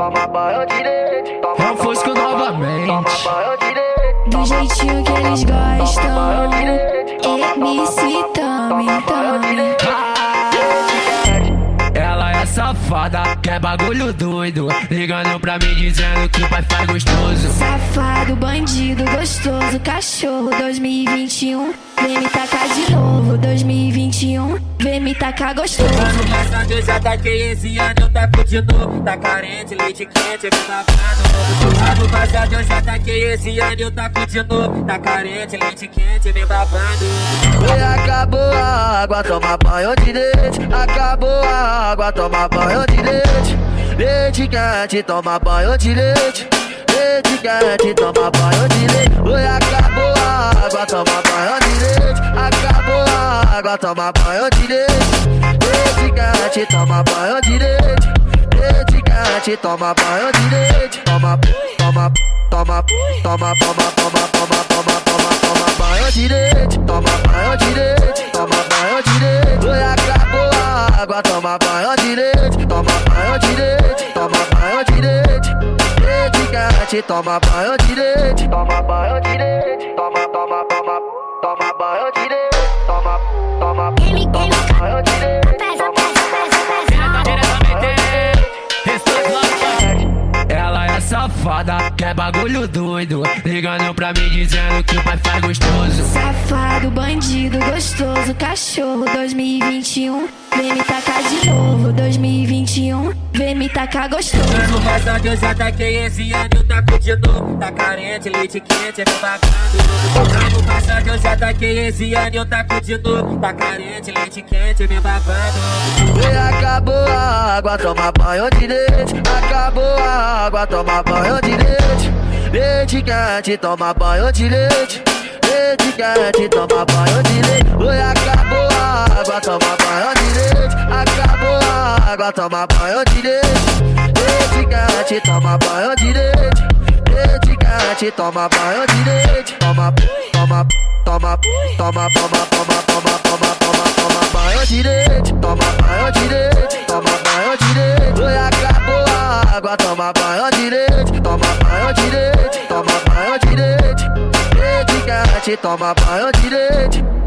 toma banho de leite. É o Fosco novamente. Do jeitinho que eles gostam. MC Tami, Tami. Ela é safada, quer bagulho doido. Ligando pra mim dizendo que o pai faz gostoso. Safado, bandido, gostoso, cachorro 2021. Vem me tacar de novo, 2021. Vem me tacar gostoso. Ano passado eu já taquei esse ano eu de novo Tá carente, leite quente, me babando Ano passado eu já taquei esse ano eu de novo Tá carente, leite quente, me babando E acabou a água, toma banho de leite. Acabou a água, toma banho de leite. Leite quente, toma banho de leite. Leite quente, toma banho de leite. Oi, acabou a água, toma banho água, toma banho de leite. Leite quente, toma banho de leite. Leite quente, toma banho de leite. Toma, toma, toma, toma, toma, toma, toma, toma, toma, toma banho de leite. Toma banho de leite. Toma banho de leite. Oi, acabou a água, toma banho de leite. Toma banho de leite. Toma banho de leite. Leite quente, toma banho de leite. Toma banho de leite. Toma, toma, toma, toma banho de safada, quer bagulho doido. Ligando pra mim dizendo que o pai faz gostoso. Safado, bandido, gostoso, cachorro 2021. Vem me tacar de novo, 2021. Vem me tacar gostoso. Ano passado eu já taquei esse ano eu taco de novo Tá carente, leite quente, me babando Ano passado eu já taquei esse ano eu taco de novo Tá carente, leite quente, me babando E acabou a água, toma banho de leite. Acabou a água, toma banho de leite. Leite quente, toma banho de leite. Leite quente, toma banho de leite. Oi, acabou a água, toma banho de leite. Acabou a água, toma banho de leite. Leite quente, toma banho de leite. Leite quente, toma banho de leite. Toma, toma, toma, toma, toma, toma, toma, toma, toma, toma banho de leite. Toma banho de leite. Água, toma banho de leite. Toma banho de leite. Toma banho de leite. Leite quente, toma banho de leite.